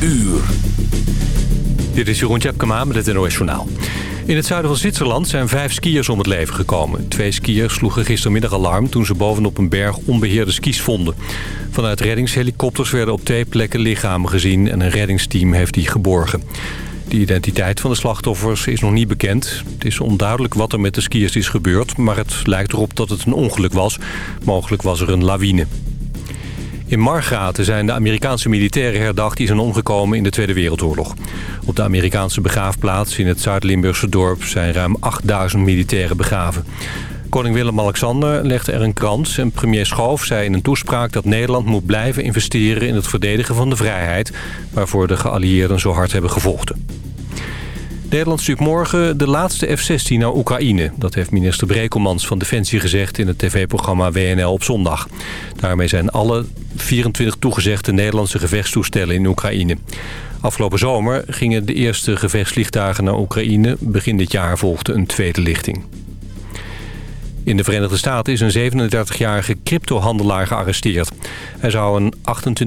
uur. Dit is Jeroen Tjepkema met het NOS Journaal. In het zuiden van Zwitserland zijn vijf skiers om het leven gekomen. Twee skiers sloegen gistermiddag alarm toen ze bovenop een berg onbeheerde skis vonden. Vanuit reddingshelikopters werden op twee plekken lichamen gezien... en een reddingsteam heeft die geborgen. De identiteit van de slachtoffers is nog niet bekend. Het is onduidelijk wat er met de skiers is gebeurd... maar het lijkt erop dat het een ongeluk was. Mogelijk was er een lawine. In Margraten zijn de Amerikaanse militairen herdacht... die zijn omgekomen in de Tweede Wereldoorlog. Op de Amerikaanse begraafplaats in het Zuid-Limburgse dorp... zijn ruim 8000 militairen begraven. Koning Willem-Alexander legde er een krans... en premier Schoof zei in een toespraak dat Nederland moet blijven investeren... in het verdedigen van de vrijheid... waarvoor de geallieerden zo hard hebben gevochten. Nederland stuurt morgen de laatste F-16 naar Oekraïne. Dat heeft minister Brekelmans van Defensie gezegd in het tv-programma WNL op zondag. Daarmee zijn alle 24 toegezegde Nederlandse gevechtstoestellen in Oekraïne. Afgelopen zomer gingen de eerste gevechtsvliegtuigen naar Oekraïne. Begin dit jaar volgde een tweede lichting. In de Verenigde Staten is een 37-jarige cryptohandelaar gearresteerd. Hij zou een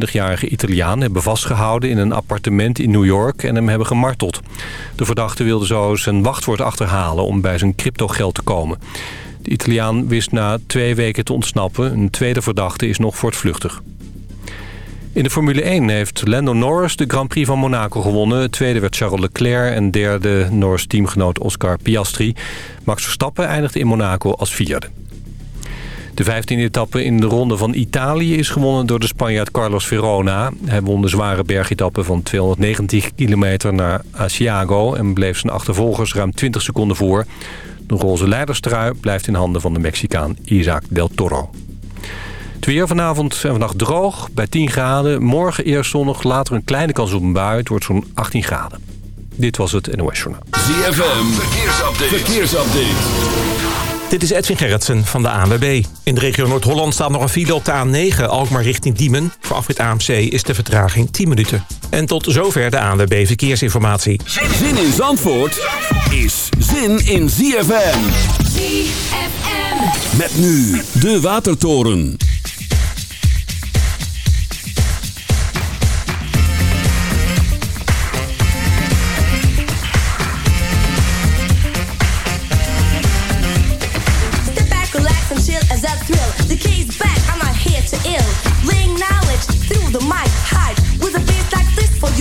28-jarige Italiaan hebben vastgehouden in een appartement in New York en hem hebben gemarteld. De verdachte wilde zo zijn wachtwoord achterhalen om bij zijn cryptogeld te komen. De Italiaan wist na twee weken te ontsnappen. Een tweede verdachte is nog voortvluchtig. In de Formule 1 heeft Lando Norris de Grand Prix van Monaco gewonnen. Tweede werd Charles Leclerc en derde Norris teamgenoot Oscar Piastri. Max Verstappen eindigde in Monaco als vierde. De 15e etappe in de Ronde van Italië is gewonnen door de Spanjaard Carlos Verona. Hij won de zware bergetappe van 290 kilometer naar Asiago... en bleef zijn achtervolgers ruim 20 seconden voor. De roze leiderstrui blijft in handen van de Mexicaan Isaac del Toro. Het weer vanavond en vannacht droog, bij 10 graden. Morgen eerst zonnig, later een kleine kans op een bui. Het wordt zo'n 18 graden. Dit was het NOS Journaal. ZFM, verkeersupdate. verkeersupdate. Dit is Edwin Gerritsen van de ANWB. In de regio Noord-Holland staat nog een file op de A9, Alkmaar richting Diemen. Voor afrit AMC is de vertraging 10 minuten. En tot zover de ANWB Verkeersinformatie. Zin in Zandvoort is zin in ZFM. ZFM. Met nu de Watertoren.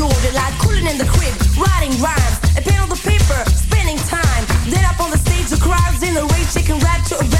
For. Cooling in the crib, writing rhymes, a pen on the paper, spending time. Then up on the stage, the crowds in the rage, rap to a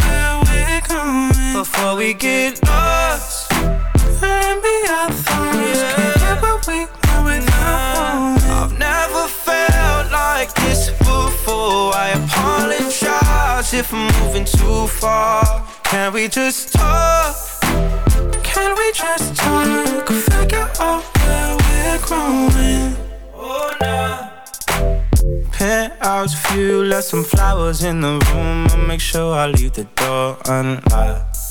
before we get lost. Let me our thoughts. Can't get what we want without I've never felt like this before. I apologize if I'm moving too far. Can we just talk? Can we just talk? Figure out where we're growing. Oh, nah penthouse view, left some flowers in the room. I'll make sure I leave the door unlocked.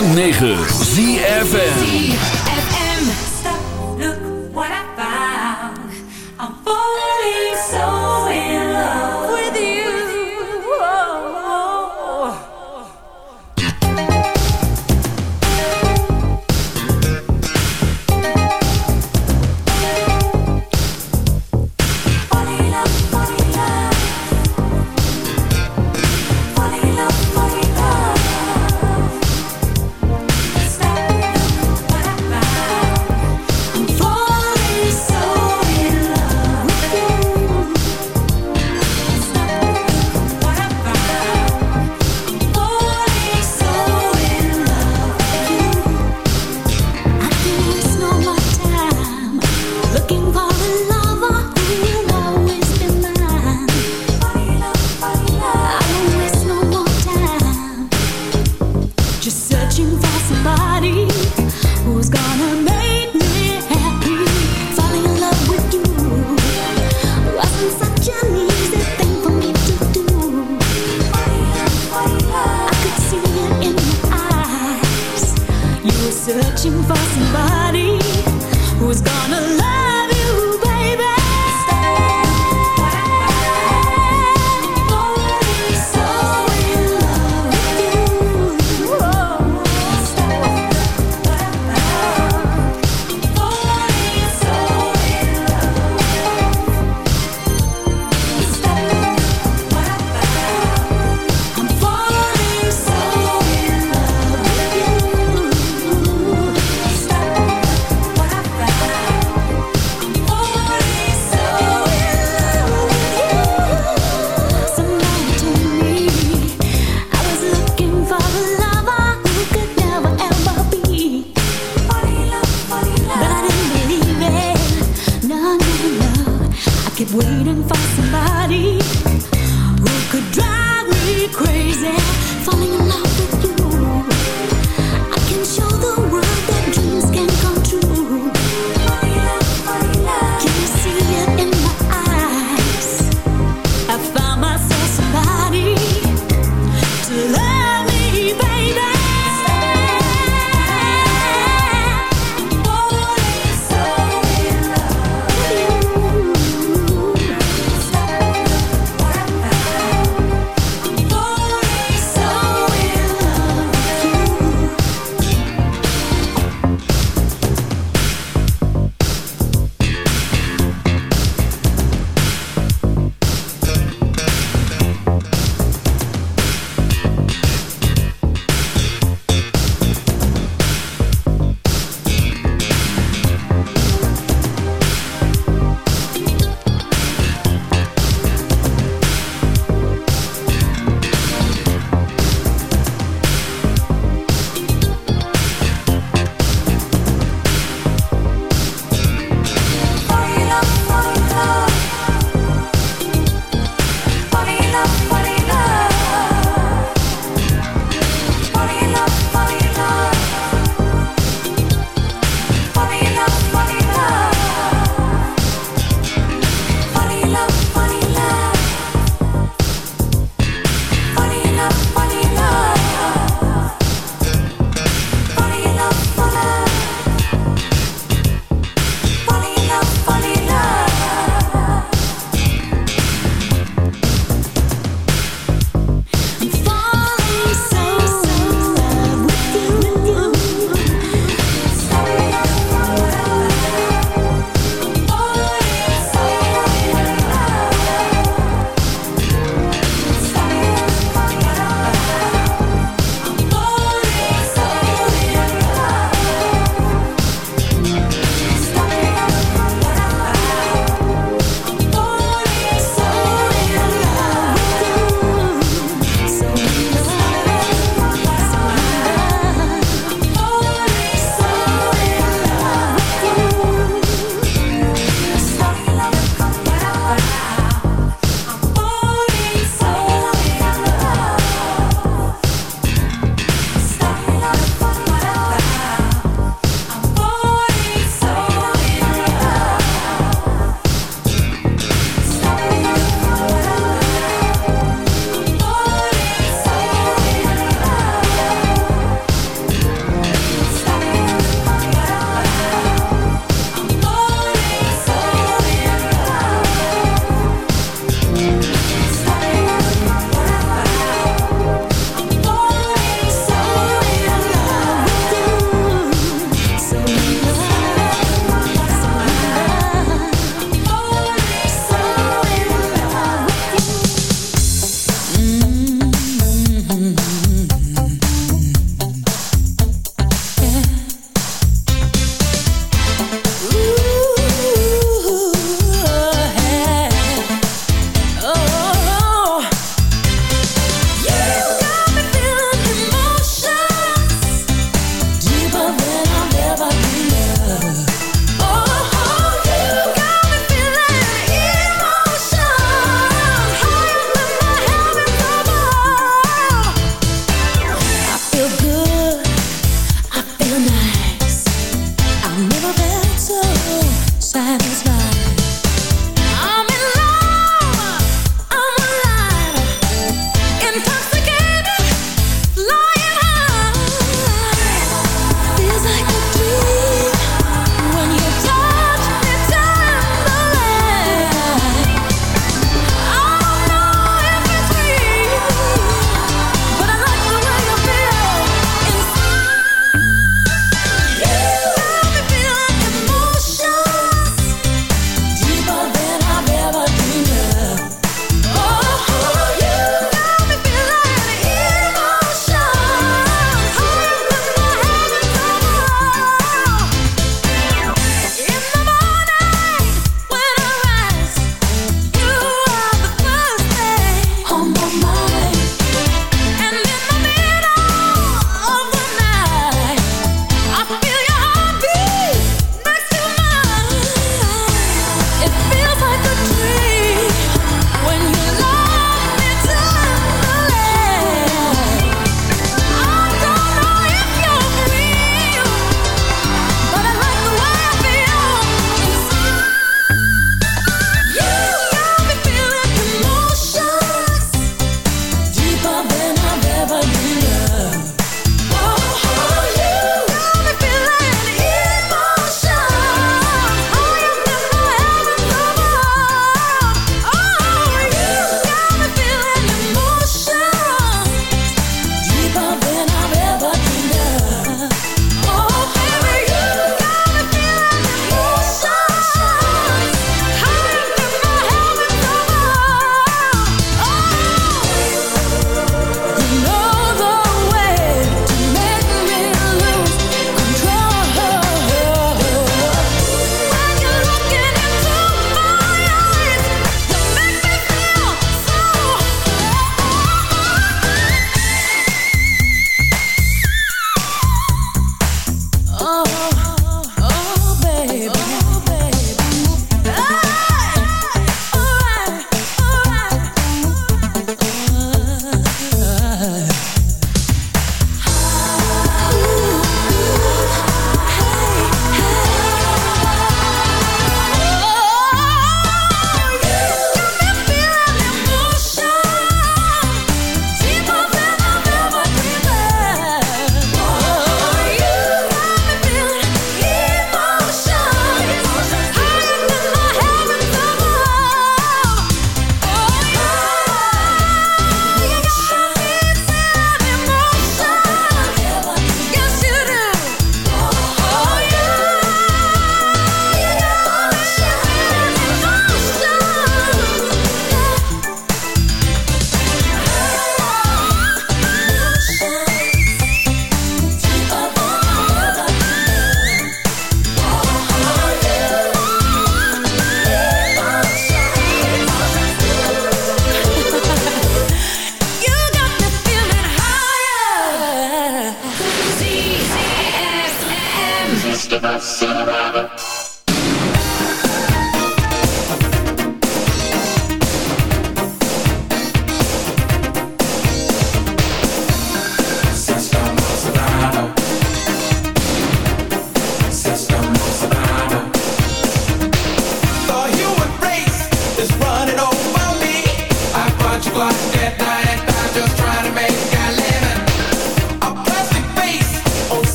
106.9 ZFN searching for somebody who's gonna love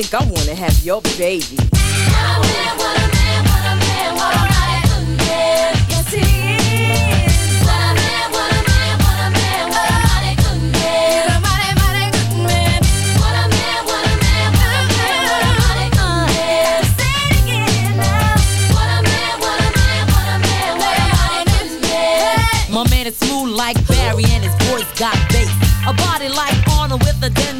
I think I wanna have your baby. What a man, what a man, what a man, what a good man. What a man, what a man, what a man, what a good man. My man is smooth like Barry and his voice got bass. A body like Arnold with a Denzel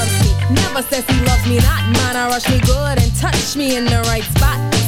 me. Says he loves me not. Mine, I rush me good and touch me in the right spot.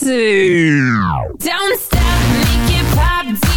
tipsy. Don't stop, make it pop.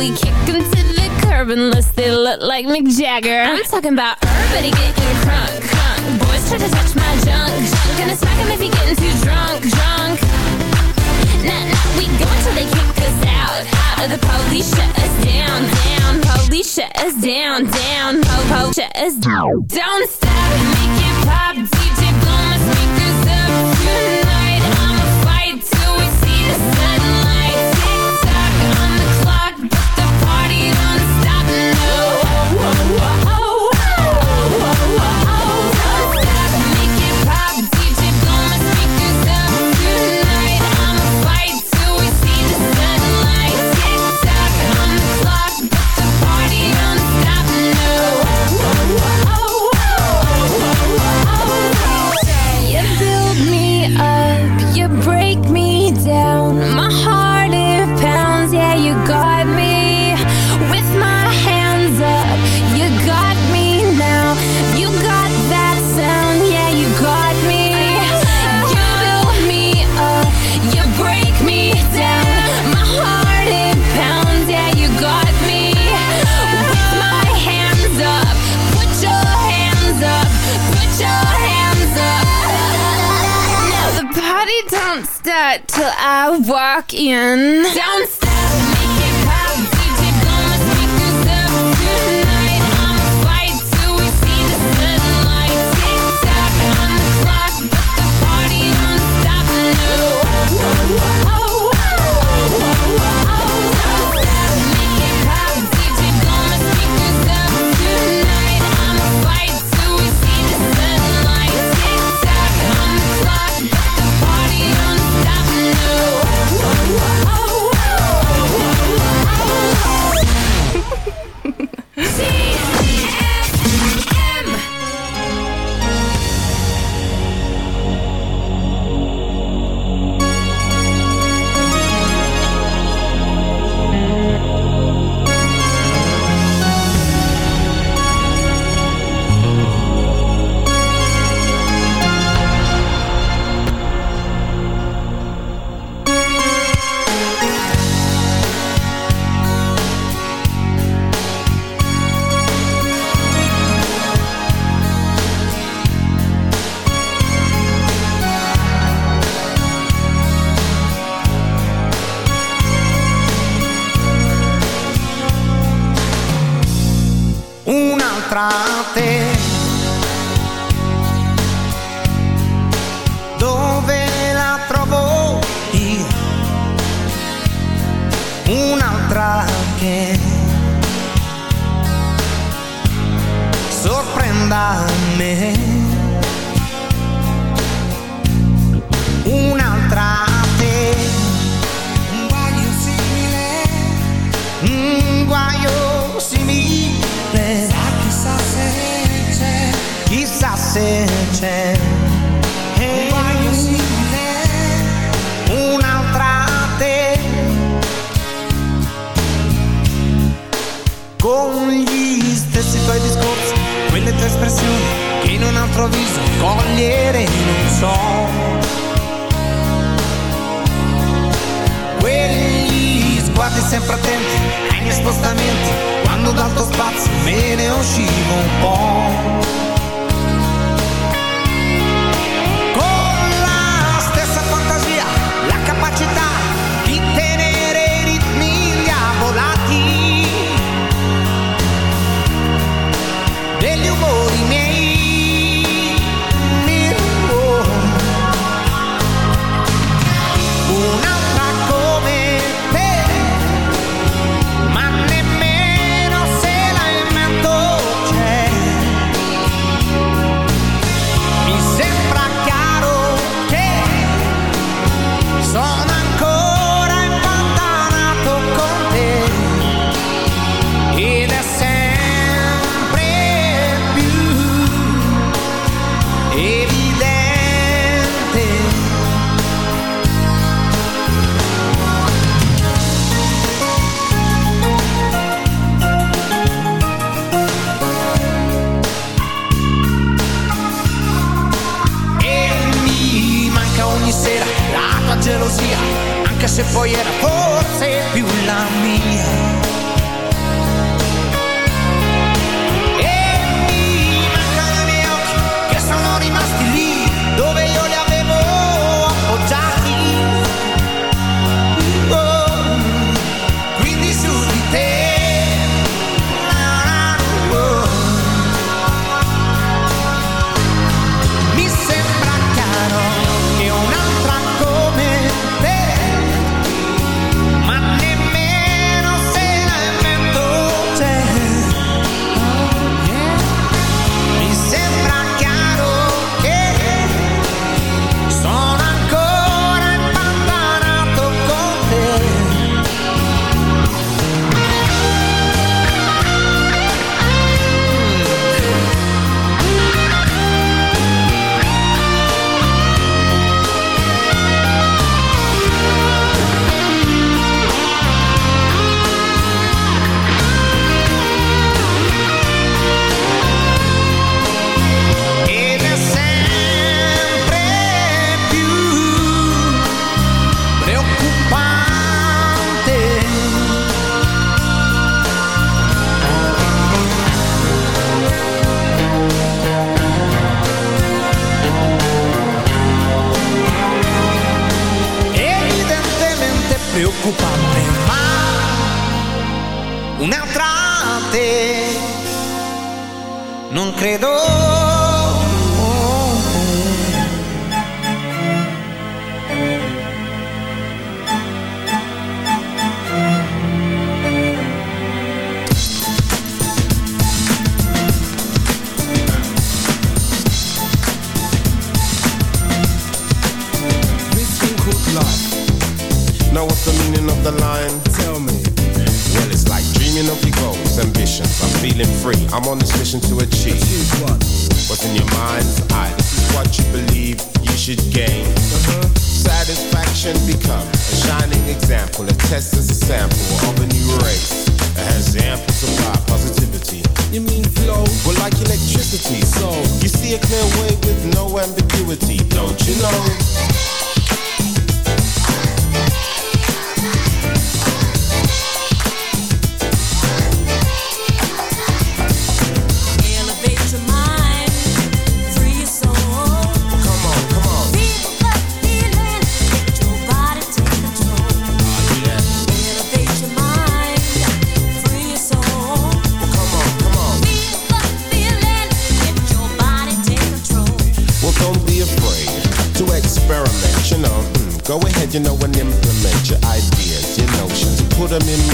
We kick 'em to the curb unless they look like Mick Jagger. I'm talking about everybody getting crunk, crunk. Boys try to touch my junk, junk. Gonna smack 'em if he getting too drunk, drunk. Nah, nah, we go until they kick us out. Out the police, shut us down, down. Police, shut us down, down. Po, po, shut us down. Don't stop, make it pop. DJ, blow my speakers up tonight.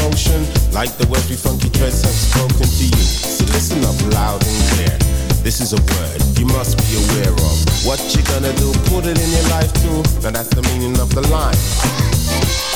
motion, like the words we funky dress have spoken to you. So listen up loud and clear. This is a word you must be aware of. What you gonna do? Put it in your life too. Now that's the meaning of the line.